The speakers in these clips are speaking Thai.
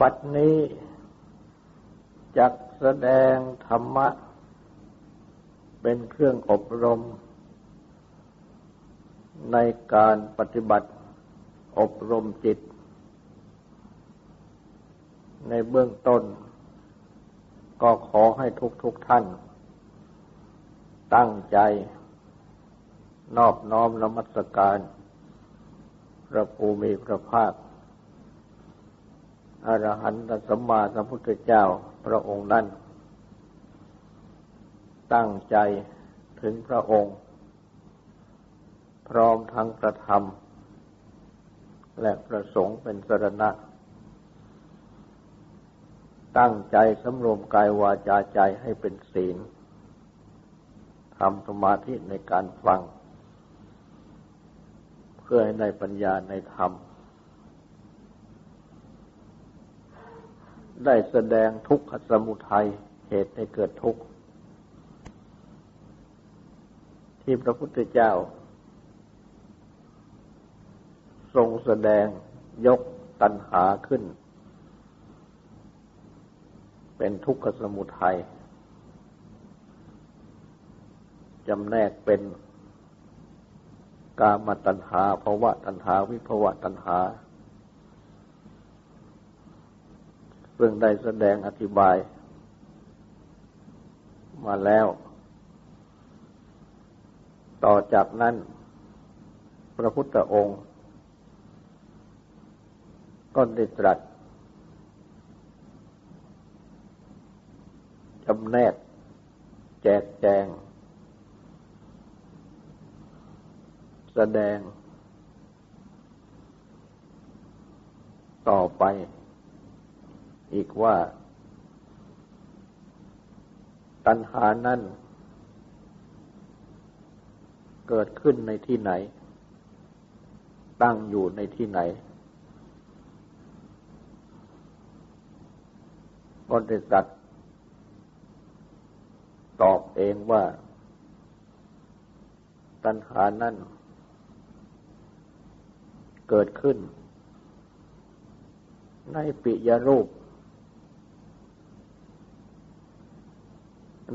บัดนี้จักแสดงธรรมะ เป็นเครื่องอบรม ในการปฏิบัติอบรมจิต ในเบื้องต้น ก็ขอให้ทุกทุกท่าน ตั้งใจ นอบน้อมนมัสการ พระภูมิพระภาค อรหันตสัมมาสัมพุทธเจ้าพระองค์นั้น ตั้งใจถึงพระองค์ พร้อมทั้งประธรรมและประสงค์เป็นสรณะ ตั้งใจสำรวมกายวาจาใจให้เป็นศีลทำสมาธิในการฟัง เพื่อให้ในปัญญาในธรรม ได้แสดงทุกขสมุทัยเหตุให้เกิดทุกข์ ที่พระพุทธเจ้า ทรงแสดงยกตัณหาขึ้น เป็นทุกขสมุทัยจำแนกเป็นกามตัณหาภาวะตัณหา วิภวะตัณหา ซึ่งได้แสดงอธิบาย มาแล้ว ต่อจากนั้น พระพุทธองค์ก็ได้ตรัสจำแนก แจกแจง แสดง ต่อไป อีกว่า ตัณหานั้นเกิดขึ้นในที่ไหน ตั้งอยู่ในที่ไหน ก็ได้สัตตอบเองว่า ตัณหานั้นเกิดขึ้น ในปิยรูป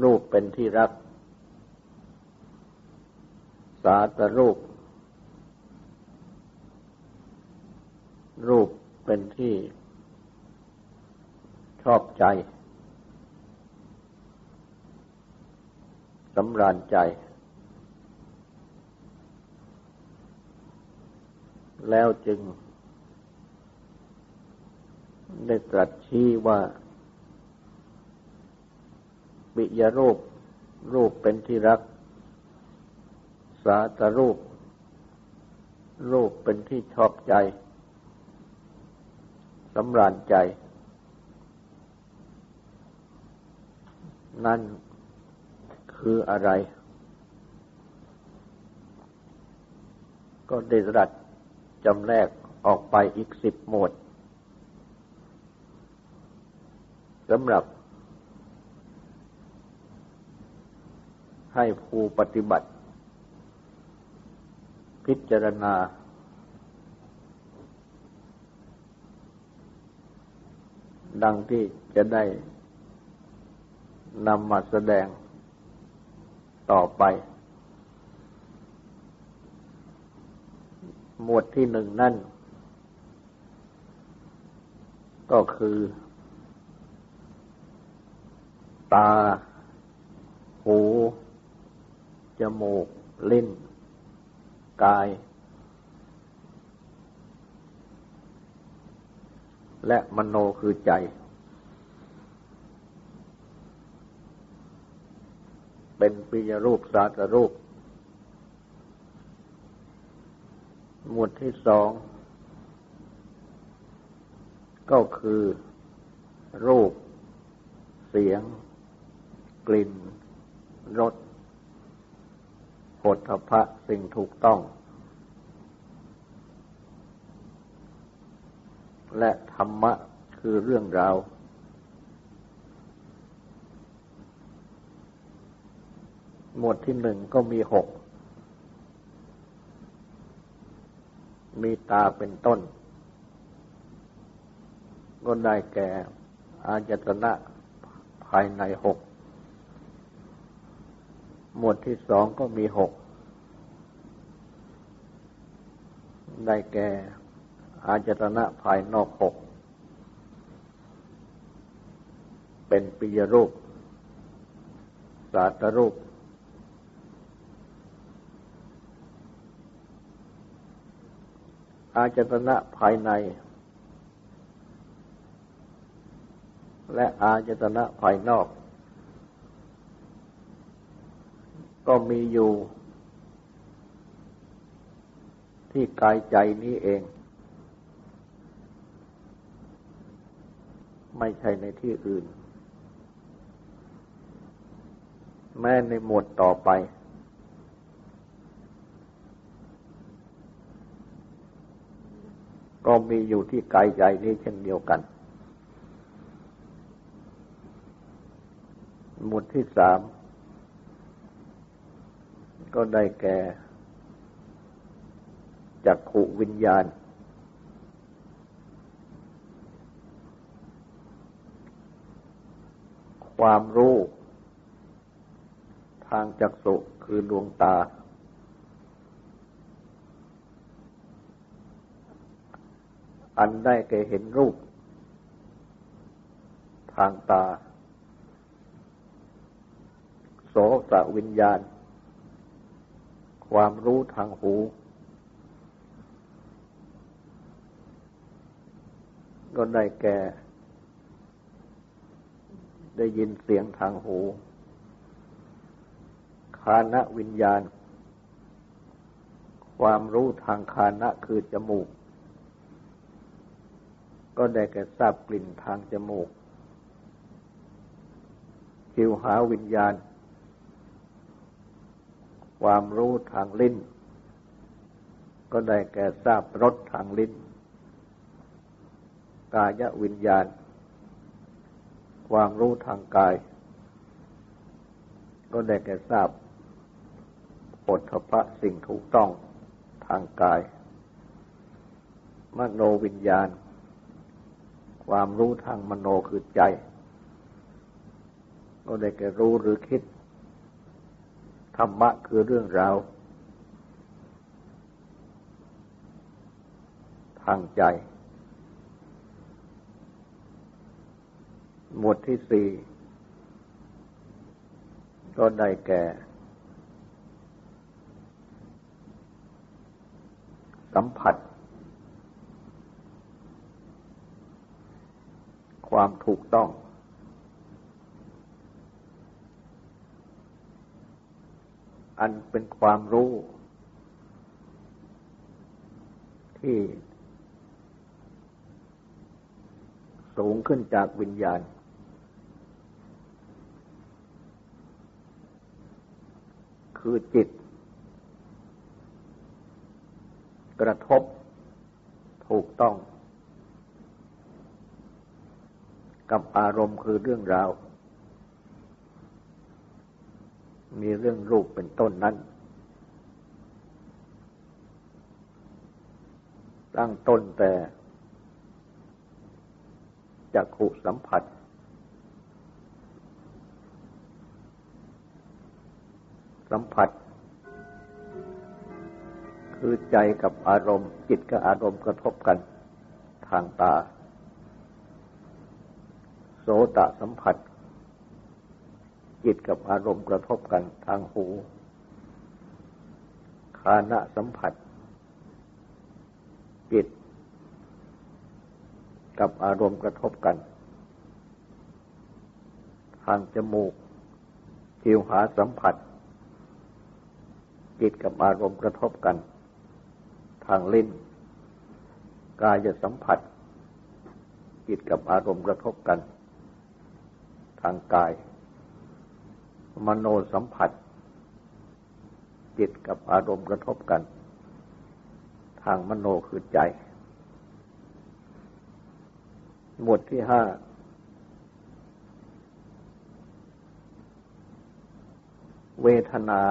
รูปเป็นที่รัก สาตรูป รูปเป็นที่ชอบใจสำราญใจ แล้วจึงได้ตรัสชี้ว่า วิยรูป รูปเป็นที่รัก สาตรูป รูปเป็นที่ชอบใจสำราญใจ นั่นคืออะไร ก็ได้รัดจำแนกออกไปอีกสิบหมวดสำหรับ ให้ผู้ปฏิบัติ พิจารณา ดังที่จะได้นำมาแสดงต่อไป หมวดที่หนึ่งนั่น ก็คือ ตา หู จมูก ลิ้น กาย และมโนคือใจ เป็นปิยรูปสาตรูป หมวดที่สอง ก็คือ รูป เสียง กลิ่นรส โพธพะสิ่งถูกต้อง และธรรมะคือเรื่องราว หมวดที่หนึ่งก็มีหก มีตาเป็นต้น ก็ได้แก่ อาจตนะภายในหก หมวดที่สองก็มีหก ได้แก่ อาจตนะภายนอกหก เป็นปิยรูป สาตรูป อาจตนะภายใน และอาจตนะภายนอก ก็มีอยู่ ที่กายใจนี้เอง ไม่ใช่ในที่อื่น แม้ในหมวดต่อไป ก็มีอยู่ที่กายใจนี้เช่นเดียวกัน หมวดที่สาม ก็ได้แก่จักขุวิญญาณ ความรู้ ทางจักสุคือดวงตา อันได้แก่เห็นรูป ทางตา โสสวิญญาณ ความรู้ทางหู ก็ได้แก่ ได้ยินเสียงทางหูคานะวิญญาณ ความรู้ทางคานะคือจมูก ก็ได้แก่ทราบกลิ่นทางจมูกจิวหาวิญญาณ ความรู้ทางลิ้น ก็ได้แก่ทราบรสทางลิ้น กายวิญญาณ ความรู้ทางกาย ก็ได้แก่ทราบปฐพะสิ่งถูกต้องทางกาย มโนวิญญาณ ความรู้ทางมโนคือใจ ก็ได้แก่รู้หรือคิด ธรรมะคือเรื่องราวทางใจ หมวดที่สี่ก็ได้แก่ สัมผัส ความถูกต้อง อันเป็นความรู้ ที่ สูงขึ้นจากวิญญาณ คือจิต กระทบถูกต้อง กับอารมณ์คือเรื่องราว มีเรื่องรูปเป็นต้นนั้น ตั้งต้นแต่จักขุสัมผัส สัมผัส คือใจกับอารมณ์ จิตกับอารมณ์กระทบกันทางตา โสตสัมผัส จิตกับอารมณ์กระทบกันทางหู คานะสัมผัส จิต กับอารมณ์กระทบกัน ทางจมูกจิวหาสัมผัส จิตกับอารมณ์กระทบกัน ทางลิ้น กายสัมผัส จิตกับอารมณ์กระทบกัน ทางกาย มโนสัมผัส จิตกับอารมณ์กระทบกัน ทางมโนคือใจ หมวดที่ห้าเวทนา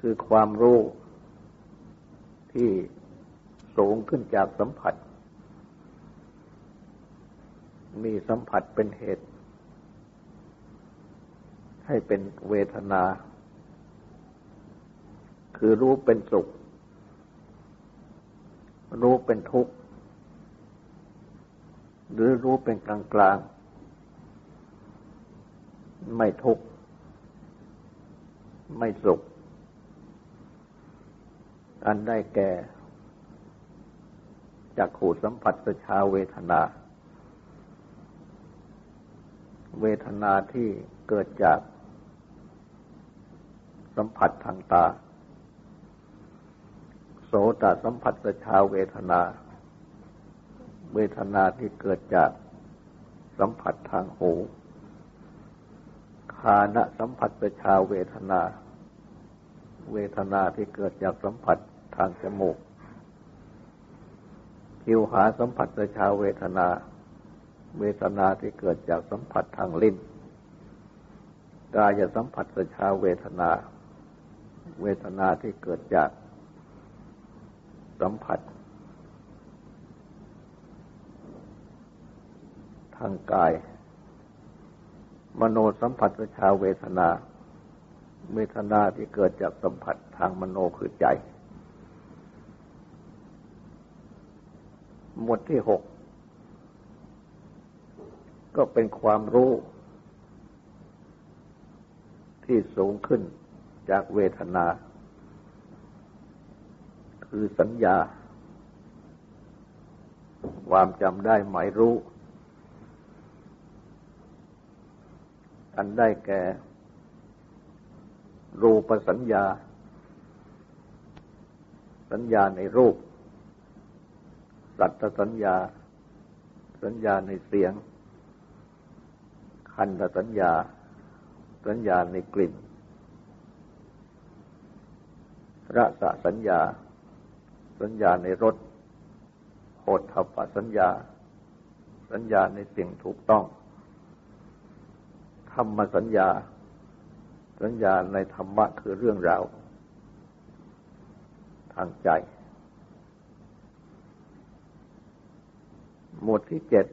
คือความรู้ที่สูงขึ้นจากสัมผัส มีสัมผัสเป็นเหตุ ให้เป็นเวทนา คือรู้เป็นสุข รู้เป็นทุกข์ หรือรู้เป็นกลางกลางไม่ทุกข์ ไม่สุข อันได้แก่จากขูสัมผัสสชาเวทนา เวทนาที่เกิดจาก สัมผัสทางตา โสตสัมผัสสชาเวทนา เวทนาที่เกิดจากสัมผัสทางหู คานะสัมผัสสชาเวทนา เวทนาที่เกิดจากสัมผัสทางจมูกคิวหาสัมผัสประชาเวทนา เวทนาที่เกิดจากสัมผัสทางลิ้นกายสัมผัสประชาเวทนา เวทนาที่เกิดจากสัมผัส ทางกาย มโนสัมผัสประชาเวทนา เวทนาที่เกิดจากสัมผัสทางมโนคือใจ หมวดที่หก ก็เป็นความรู้ที่สูงขึ้น จากเวทนา คือสัญญา ความจำได้หมายรู้ อันได้แก่ รูปสัญญา สัญญาในรูป สัตตสัญญา สัญญาในเสียง คันธสัญญา สัญญาในกลิ่น รสสัญญา สัญญาในรสโหดทัพสัญญา สัญญาในสิ่งถูกต้อง ธรรมสัญญา สัญญาในธรรมะคือเรื่องราว ทางใจ หมวดที่เจ็ด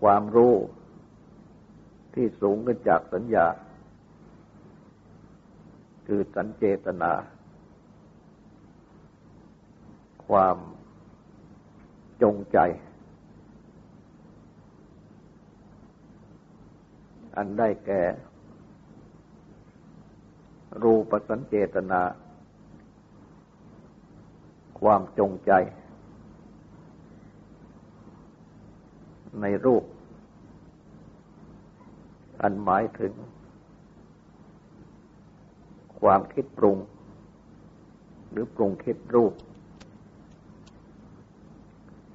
ความรู้ที่สูงขึ้นจากสัญญา คือสัญเจตนา ความจงใจ อันได้แก่ รูปสัญเจตนา ความจงใจ ในรูป อันหมายถึง ความคิดปรุง หรือปรุงคิดรูป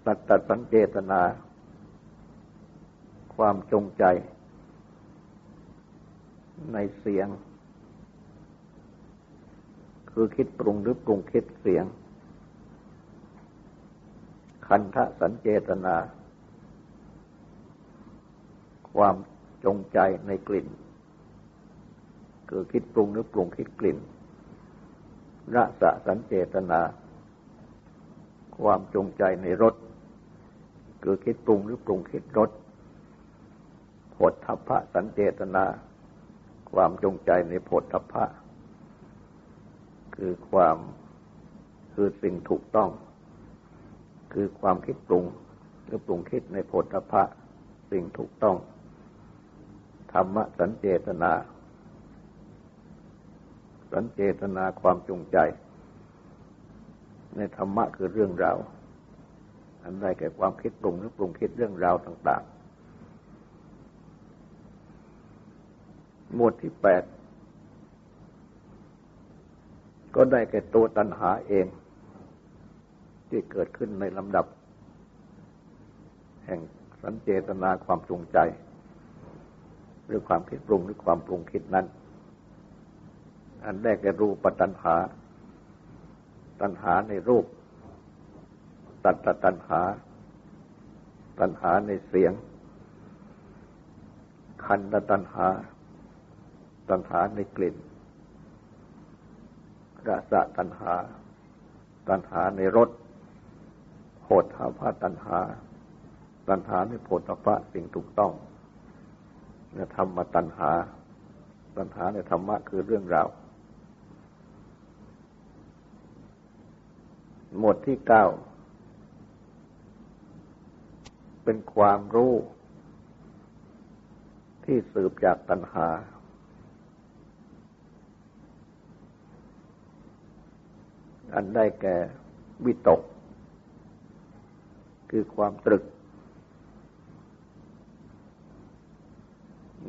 สัตตสังเจตนา ความจงใจ ในเสียง คือคิดปรุงหรือปรุงคิดเสียง คันทะสัญเจตนา ความจงใจในกลิ่น คือคิดปรุงหรือปรุงคิดกลิ่นรสะสัญเจตนา ความจงใจในรสคือคิดปรุงหรือปรุงคิดรสผลทัพพะสัญเจตนา ความจงใจในผลทัพพะ คือความคือสิ่งถูกต้อง คือความคิดปรุงหรือปรุงคิดในผลทัพพะ สิ่งถูกต้อง ธรรมสัญเจตนา สัญเจตนาความจงใจ ในธรรมะคือเรื่องราว อันใดแก่ความคิดปรุงหรือปรุงคิดเรื่องราวต่าง ๆ หมวดที่แปดก็ได้แก่ตัวตัณหาเอง ที่เกิดขึ้นในลำดับ แห่งสัญเจตนาความจงใจ หรือความคิดปรุงหรือความปรุงคิดนั้น อันแรกแก่รูปตัณหา ตัณหาในรูป ตัดตัณหา ตัณหาในเสียง คันตัณหา ตัณหาในกลิ่นรสะตัณหา ตัณหาในรสโหดหาภาตัณหา ตัณหาในโพธิภะสิ่งถูกต้องนธรรมตัณหา ตัณหาในธรรมะคือเรื่องราว หมวดที่เก้า เป็นความรู้ ที่สืบจากตัณหา อันได้แก่วิตก คือความตรึก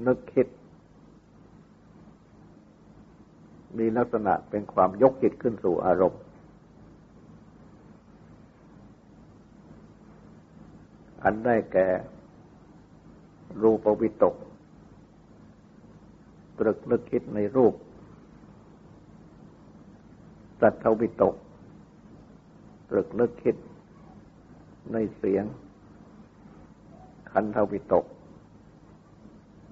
นึกคิด มีลักษณะเป็นความยกจิตขึ้นสู่อารมณ์ อันได้แก่ รูปวิตก ตรึกนึกคิดในรูป สัทธวิตก ตรึกนึกคิดในเสียง คันธวิตก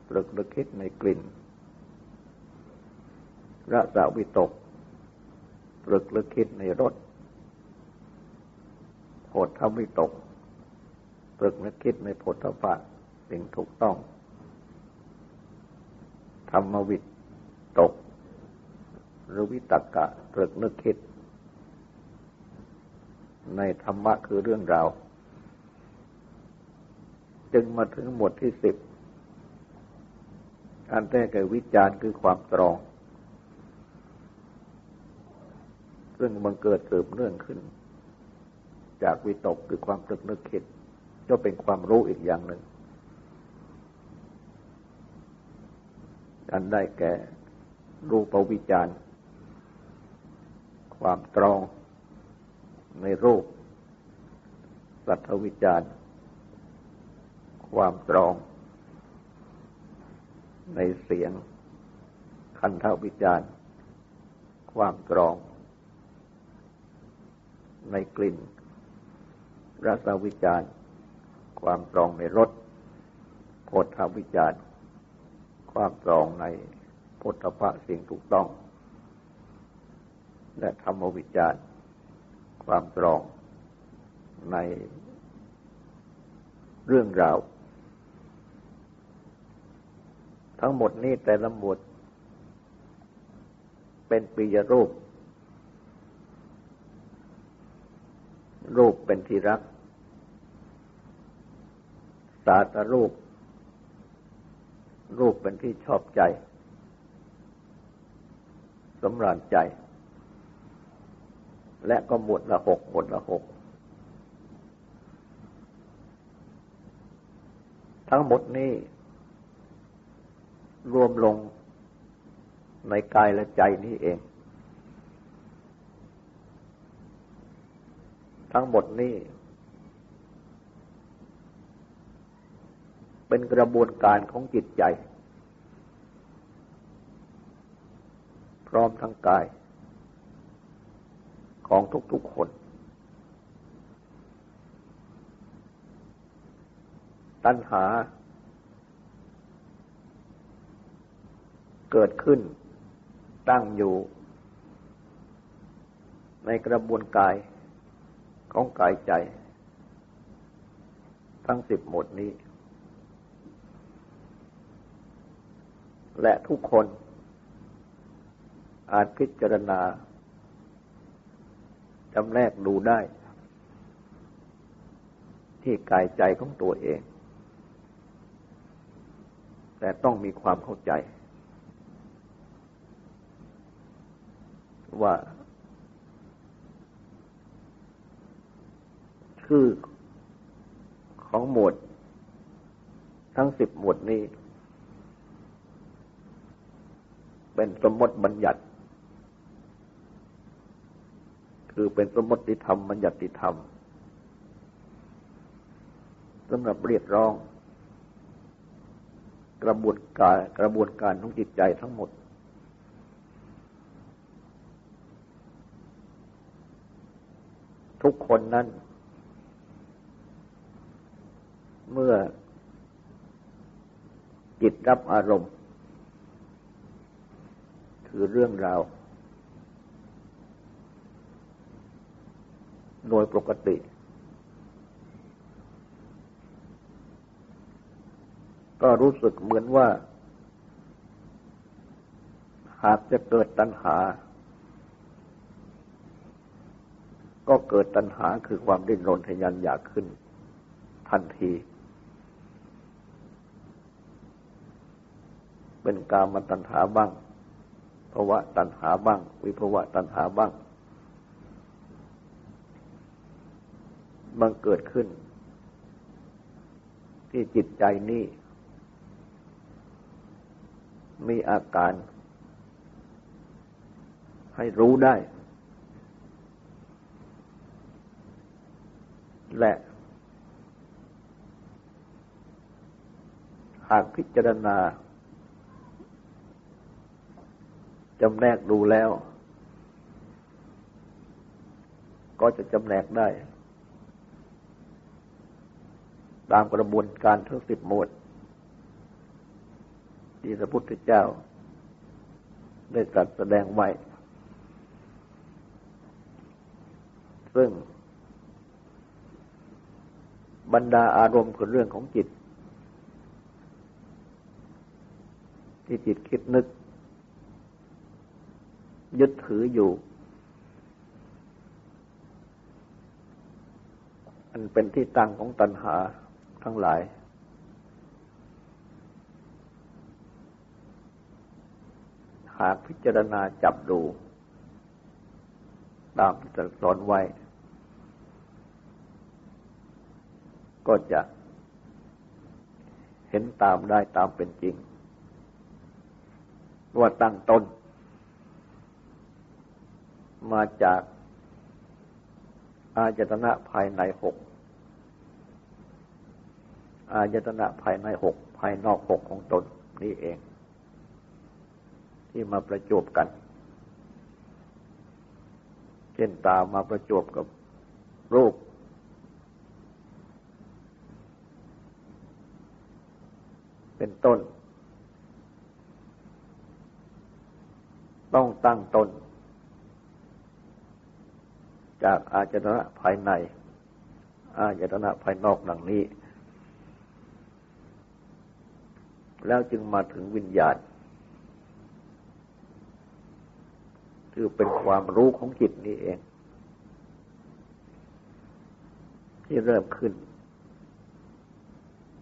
ตรึกนึกคิดในกลิ่นรสาวิตก ตรึกนึกคิดในรสโผฏฐวิตก รึกนึกคิดในโผฏฐพสิ่งถูกต้อง ธรรมวิตก หรือวิตกะตรึกนึกคิด ในธรรมะคือเรื่องราว จึงมาถึงหมวดที่สิบอันแรกคือวิจารณ์คือความตรอง ซึ่งมันเกิดสืบเนื่องขึ้น จากวิตกคือความตรึกนึกคิด ก็เป็นความรู้อีกอย่างหนึ่ง อันได้แก่รูปวิจารณ์ ความตรองในรูป สัทวิจารณ์ ความตรอง ในเสียง คันธวิจารณ์ ความกรอง ในกลิ่นรสวิจารณ์ ความกรองในรสโพธวิจารณ์ความกรองในโพธพะสิ่งถูกต้อง และธรรมวิจารณ์ความกรองในเรื่องราว ทั้งหมดนี้แต่ละหมวดเป็นปิยรูป รูปเป็นที่รัก สาตรูป รูปเป็นที่ชอบใจสำราญใจ และก็หมดละหกหมดละหก ทั้งหมดนี้ รวมลงในกายและใจนี้เอง ทั้งหมดนี้ เป็นกระบวนการของจิตใจ พร้อมทั้งกาย ของทุกๆคน ตัณหา เกิดขึ้น ตั้งอยู่ ในกระบวนกายของกายใจ ทั้งสิบหมดนี้ และทุกคน อาจพิจารณาจำแนกดูได้ ที่กายใจของตัวเอง แต่ต้องมีความเข้าใจ ว่า ชื่อของหมวดทั้งสิบหมวดนี้ เป็นสมมติบัญญัติ คือเป็นสมมติธรรมบัญญัติธรรมสำหรับเรียกร้อง กระบวนการกระบวนการของจิตใจทั้งหมด ทุกคนนั้น เมื่อจิตรับอารมณ์ คือเรื่องราว โดยปกติ ก็รู้สึกเหมือนว่า หากจะเกิดตัณหา ก็เกิดตัณหาคือความดิ้นรนทยันอยากขึ้น ทันทีเป็นกามตัณหาบ้าง ภาวะตัณหาบ้าง วิภาวะตัณหาบ้าง บังเกิดขึ้น ที่จิตใจนี้มีอาการให้รู้ได้ และหากพิจารณา จำแนกดูแล้ว ก็จะจำแนกได้ ตามกระบวนการทั้งสิบหมวด ที่พระพุทธเจ้า ได้ตรัสแสดงไว้ ซึ่ง บรรดาอารมณ์คือเรื่องของจิต ที่จิตคิดนึก ยึดถืออยู่ อันเป็นที่ตั้งของตัณหาทั้งหลาย หากพิจารณาจับดู ตามที่สอนไว้ ก็จะเห็นตามได้ตามเป็นจริง ว่าตั้งต้น มาจากอายตนะภายในหกอายตนะภายในหกภายนอกหกของตนนี่เอง ที่มาประจบกัน เช่นตามาประจบกับรูป เป็นต้น ต้องตั้งต้น จากอาจตนะภายใน อาจตนะภายนอกดังนี้ แล้วจึงมาถึงวิญญาณคือเป็นความรู้ของจิตนี้เอง ที่เริ่มขึ้น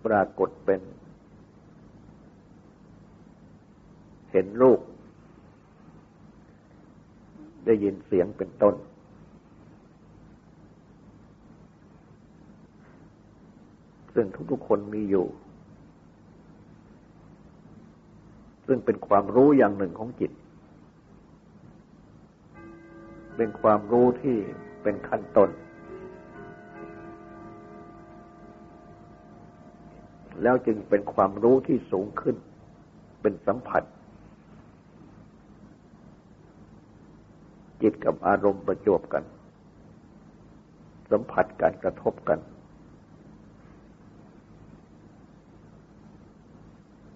ปรากฏเป็น เห็นรูปได้ยินเสียงเป็นต้น ซึ่งทุกๆคนมีอยู่ ซึ่งเป็นความรู้อย่างหนึ่งของจิต เป็นความรู้ที่เป็นขั้นต้นแล้วจึงเป็นความรู้ที่สูงขึ้น เป็นสัมผัส จิตกับอารมณ์ประจบกัน สัมผัสการกระทบกัน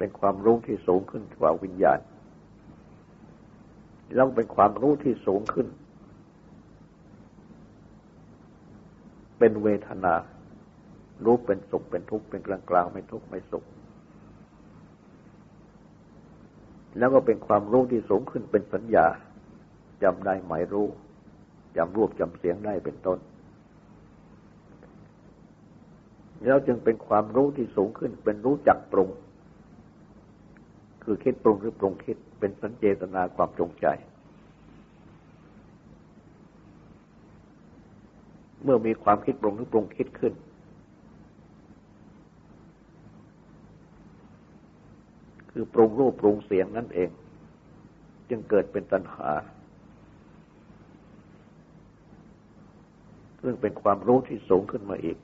เป็นความรู้ที่สูงขึ้นกว่าวิญญาณแล้วเป็นความรู้ที่สูงขึ้น เป็นเวทนา รู้เป็นสุขเป็นทุกข์เป็นกลางกลางไม่ทุกข์ไม่สุข แล้วก็เป็นความรู้ที่สูงขึ้นเป็นสัญญาจำได้หมายรู้จำรูปจำเสียงได้เป็นต้น แล้วจึงเป็นความรู้ที่สูงขึ้นเป็นรู้จักปรุง คือคิดปรุงหรือปรุงคิดเป็นสัญเจตนาความจงใจ เมื่อมีความคิดปรุงหรือปรุงคิดขึ้น คือปรุงรูปปรุงเสียงนั่นเอง จึงเกิดเป็นตัณหาซึ่งเป็นความรู้ที่สูงขึ้นมาอีก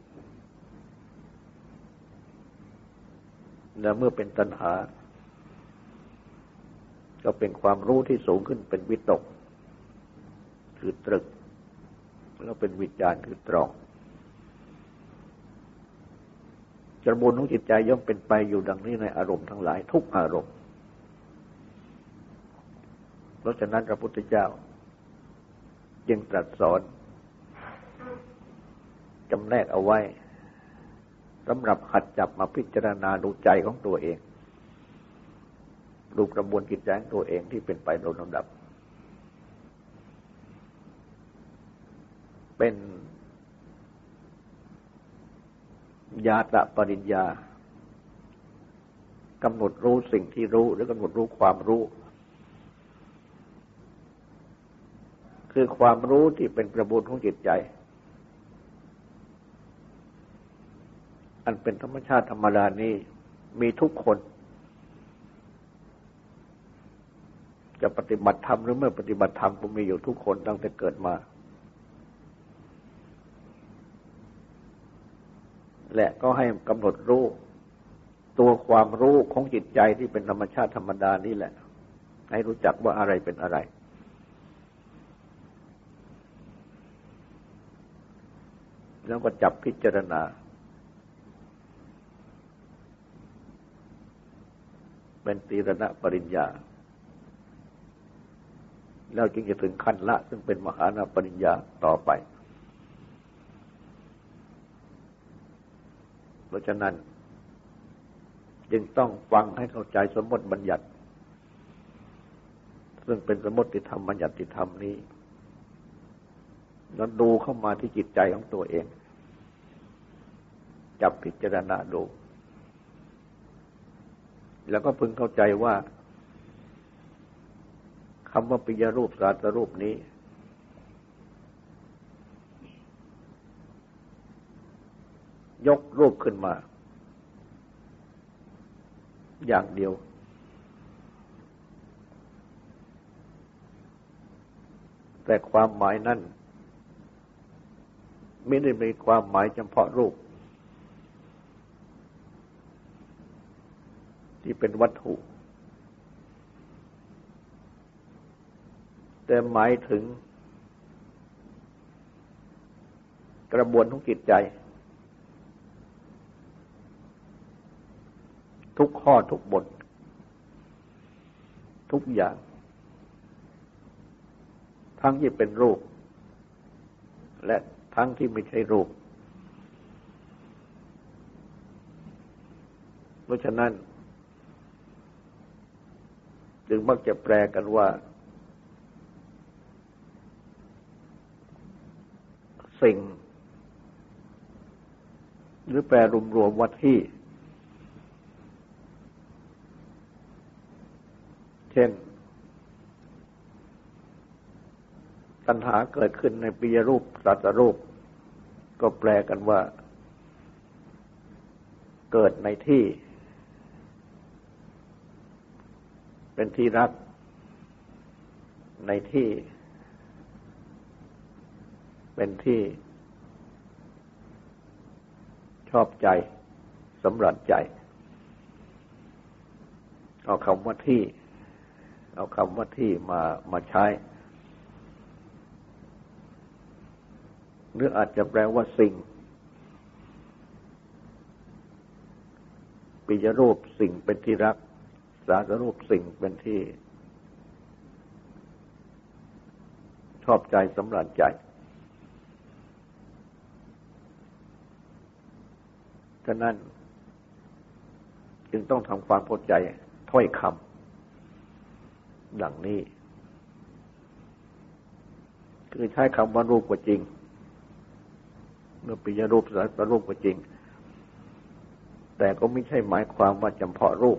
และเมื่อเป็นตัณหา ก็เป็นความรู้ที่สูงขึ้นเป็นวิตก คือตรึก แล้วเป็นวิญญาณคือตรองกระบวนของจิตใจย่อมเป็นไปอยู่ดังนี้ในอารมณ์ทั้งหลายทุกอารมณ์ เพราะฉะนั้นพระพุทธเจ้า จึงตรัสสอนจำแนกเอาไว้สำหรับหัดจับมาพิจารณาดูใจของตัวเอง ดูกระบวนกิจใจของตัวเองที่เป็นไปโดยลำดับ เป็นญาตะปริญญากำหนดรู้สิ่งที่รู้หรือกำหนดรู้ความรู้ คือความรู้ที่เป็นกระบวนของจิตใจ อันเป็นธรรมชาติธรรมดานี้มีทุกคน จะปฏิบัติธรรมหรือไม่ปฏิบัติธรรมก็มีอยู่ทุกคนตั้งแต่เกิดมา และก็ให้กำหนดรู้ ตัวความรู้ของจิตใจที่เป็นธรรมชาติธรรมดานี่แหละ ให้รู้จักว่าอะไรเป็นอะไร แล้วก็จับพิจารณาเป็นตีรณะปริญญา แล้วจึงจะถึงขั้นละ ซึ่งเป็นมหานาปริญญาต่อไป เพราะฉะนั้น จึงต้องฟังให้เข้าใจสมมติบัญญัติ ซึ่งเป็นสมมติธรรมบัญญัติธรรมนี้ แล้วดูเข้ามาที่จิตใจของตัวเอง จับพิจารณาดู แล้วก็พึงเข้าใจว่า คำว่าปิยรูปสาตรูปนี้ ยกรูปขึ้นมา อย่างเดียว แต่ความหมายนั้นไม่ได้มีความหมายเฉพาะรูป ที่เป็นวัตถุ แต่หมายถึง กระบวนของจิตใจ ทุกข้อทุกบท ทุกอย่าง ทั้งที่เป็นรูป และทั้งที่ไม่ใช่รูป เพราะฉะนั้น จึงมักจะแปลกันว่า สิ่ง หรือแปลรวมๆว่าที่ เช่น ตัณหาเกิดขึ้นในปียรูปสัตรูป ก็แปลกันว่า เกิดในที่ เป็นที่รักในที่ เป็นที่ชอบใจสำหรับใจ เอาคำว่าที่ เอาคำว่าที่มามาใช้ หรืออาจจะแปลว่าสิ่ง ปิยรูปสิ่งเป็นที่รัก สาสรูปสิ่งเป็นที่ ชอบใจสำหรับใจะนั้น จึงต้องทำความเข้าใจถ้อยคำดังนี้ คือใช้คำว่ารูปกว่าจริงเมื่อปิยรูปสัตรูปกว่าจริง แต่ก็ไม่ใช่หมายความว่าจำเพาะรูป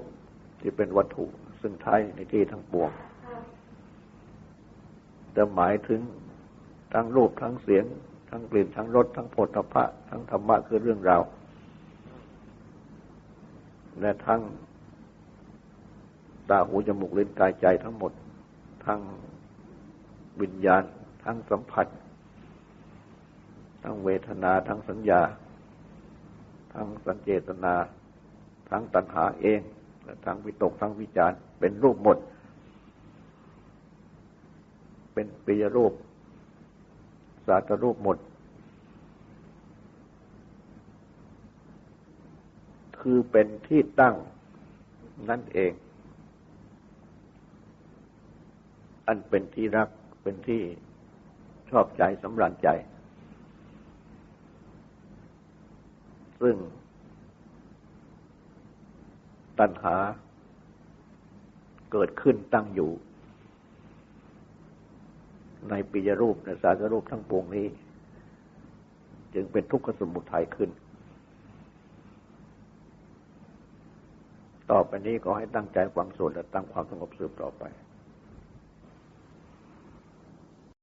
ที่เป็นวัตถุซึ่งท้ายในที่ทั้งปวง แต่หมายถึงทั้งรูปทั้งเสียง ทั้งกลิ่นทั้งรสทั้งผลพะทั้งธรรมะคือเรื่องราว และทั้งตาหูจมูกลิ้นกายใจทั้งหมด ทั้งวิญญาณ ทั้งสัมผัส ทั้งเวทนา ทั้งสัญญา ทั้งสัญเจตนา ทั้งตัณหาเอง และทั้งวิตก ทั้งวิจารเป็นรูปหมด เป็นปิยรูป สาตรูปหมด คือเป็นที่ตั้งนั่นเอง อันเป็นที่รักเป็นที่ชอบใจสำราญใจ ซึ่ง ตัณหาเกิดขึ้นตั้งอยู่ ในปิยรูปในสารรูปทั้งปวงนี้ จึงเป็นทุกขสมุทัยขึ้น ต่อไปนี้ก็ให้ตั้งใจฟังสวดและตั้งความสงบสืบต่อไป